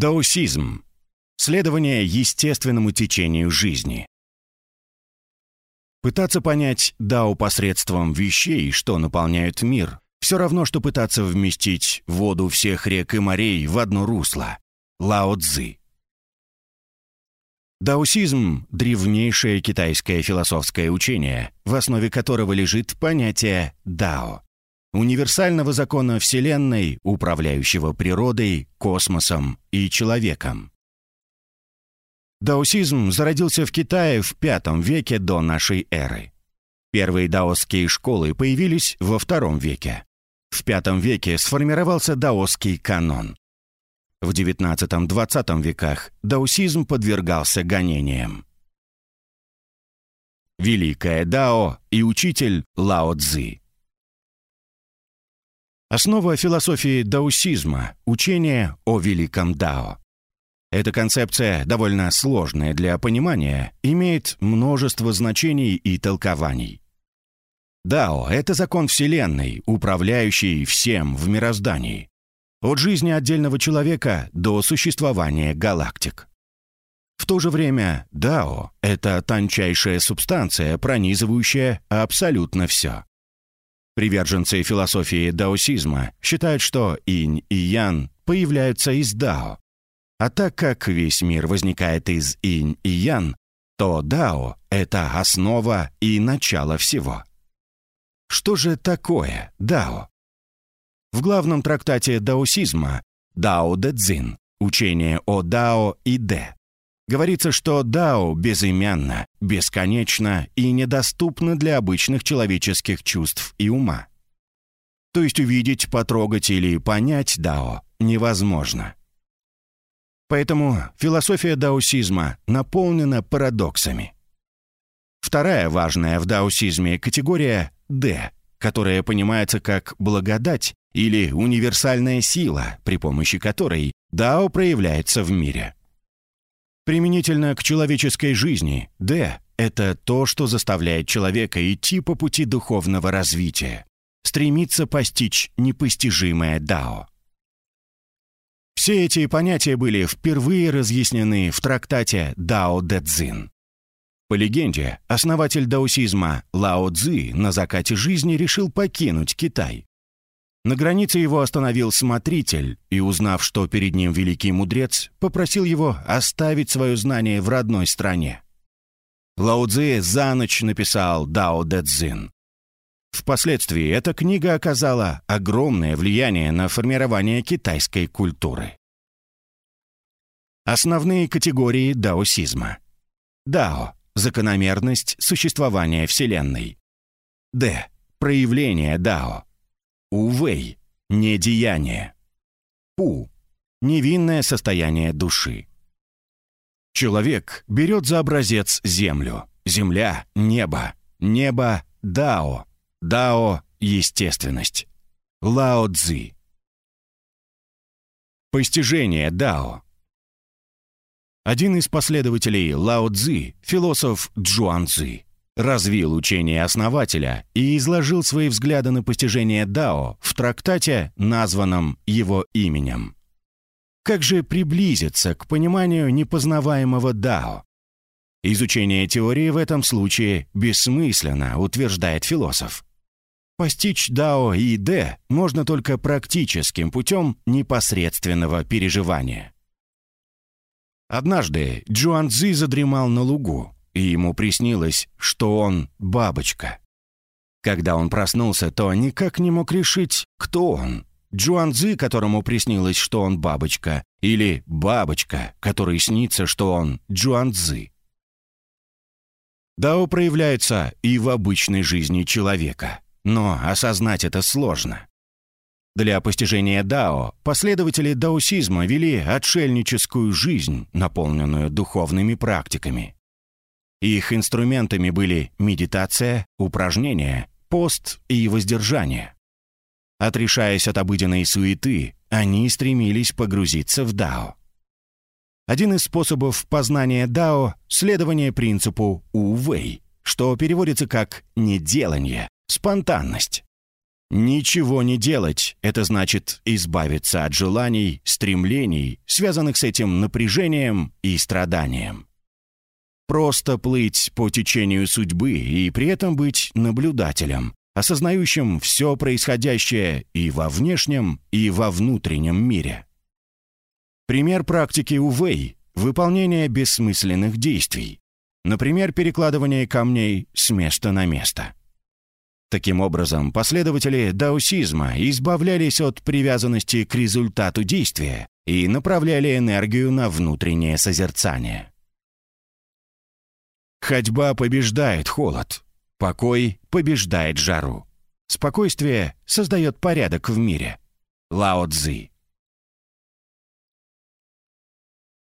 Даосизм – следование естественному течению жизни. Пытаться понять дао посредством вещей, что наполняют мир, все равно, что пытаться вместить воду всех рек и морей в одно русло. Лао Цзы. Даосизм – древнейшее китайское философское учение, в основе которого лежит понятие «дао» – универсального закона Вселенной, управляющего природой, космосом и человеком. Даосизм зародился в Китае в V веке до нашей эры. Первые даосские школы появились во II веке. В V веке сформировался даосский канон. В XIX-XX веках даосизм подвергался гонениям. Великое Дао и учитель Лао Цзи. Основа философии даосизма – учение о великом Дао. Эта концепция, довольно сложная для понимания, имеет множество значений и толкований. Дао — это закон Вселенной, управляющий всем в мироздании. От жизни отдельного человека до существования галактик. В то же время Дао — это тончайшая субстанция, пронизывающая абсолютно все. Приверженцы философии даосизма считают, что инь и ян появляются из дао, а так как весь мир возникает из инь и ян, то дао — это основа и начало всего. Что же такое дао? В главном трактате даосизма «Дао Дэ Цзин» учение о дао и Дэ говорится, что дао безымянно, бесконечно и недоступно для обычных человеческих чувств и ума. То есть увидеть, потрогать или понять дао невозможно. Поэтому философия даосизма наполнена парадоксами. Вторая важная в даосизме категория «Д», которая понимается как благодать или универсальная сила, при помощи которой дао проявляется в мире. Применительно к человеческой жизни, «Д» — это то, что заставляет человека идти по пути духовного развития, стремиться постичь непостижимое дао. Все эти понятия были впервые разъяснены в трактате «Дао Дэ Цзин». По легенде, основатель даосизма Лао Цзи на закате жизни решил покинуть Китай. На границе его остановил смотритель и, узнав, что перед ним великий мудрец, попросил его оставить свое знание в родной стране. Лао Цзи за ночь написал «Дао Дэ Цзин». Впоследствии эта книга оказала огромное влияние на формирование китайской культуры. Основные категории даосизма. Дао – закономерность существования Вселенной. Д – проявление дао. Увэй – недеяние. Пу – невинное состояние души. Человек берет за образец Землю, Земля – небо, небо – дао, Дао – естественность. Лао Цзи. Постижение Дао. Один из последователей Лао Цзи, философ Джуан Цзи, развил учение основателя и изложил свои взгляды на постижение Дао в трактате, названном его именем. Как же приблизиться к пониманию непознаваемого Дао? Изучение теории в этом случае бессмысленно, утверждает философ. Постичь Дао и Дэ можно только практическим путем непосредственного переживания. Однажды Джуан Цзи задремал на лугу, и ему приснилось, что он бабочка. Когда он проснулся, то никак не мог решить, кто он. Джуан Цзи, которому приснилось, что он бабочка, или бабочка, которой снится, что он Джуан Цзи. Дао проявляется и в обычной жизни человека – но осознать это сложно. Для постижения дао последователи даосизма вели отшельническую жизнь, наполненную духовными практиками. Их инструментами были медитация, упражнения, пост и воздержание. Отрешаясь от обыденной суеты, они стремились погрузиться в дао. Один из способов познания дао – следование принципу У-Вэй, что переводится как «неделание», спонтанность. Ничего не делать — это значит избавиться от желаний, стремлений, связанных с этим напряжением и страданием. Просто плыть по течению судьбы и при этом быть наблюдателем, осознающим все происходящее и во внешнем, и во внутреннем мире. Пример практики Увей — выполнение бессмысленных действий, например, перекладывание камней с места на место. Таким образом, последователи даосизма избавлялись от привязанности к результату действия и направляли энергию на внутреннее созерцание. Ходьба побеждает холод, покой побеждает жару. Спокойствие создает порядок в мире. Лао Цзи